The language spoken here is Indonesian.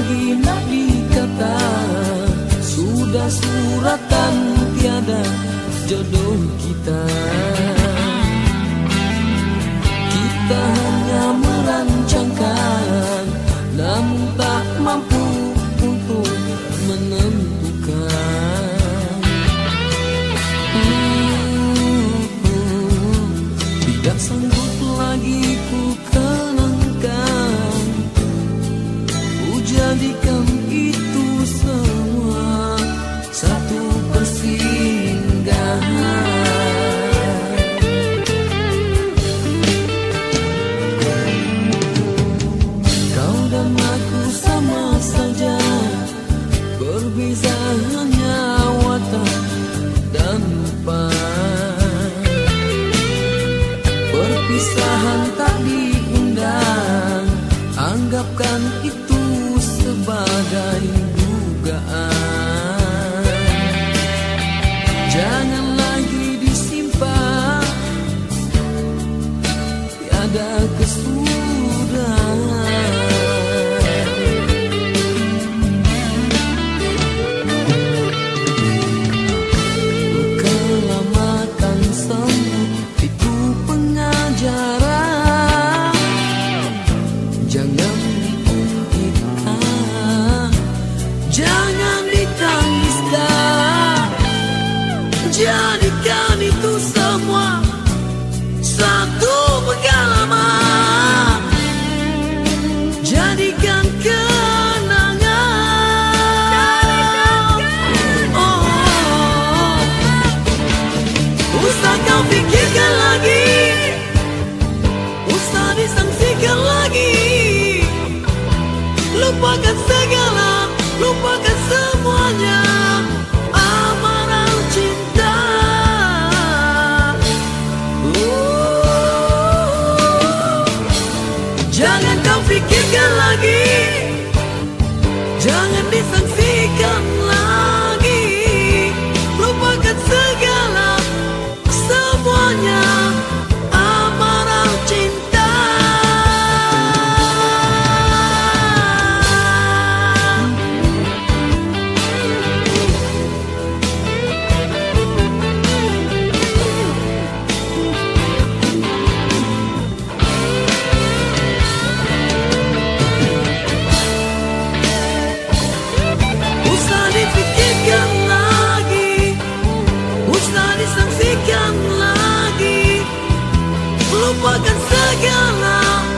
lagi nak dikata Sudah suratan tiada jodoh kita. Berbeza hanya watak dan rupa Perpisahan tak diundang Anggapkan itu sebagai dugaan jadikan itu semua satu pengalaman. Jadikan kenangan. Oh, oh, oh. usah kau pikirkan lagi. Usah disangsikan lagi. Lupakan segala sakitkan lagi. Jangan disangsikan lagi. melupakan segala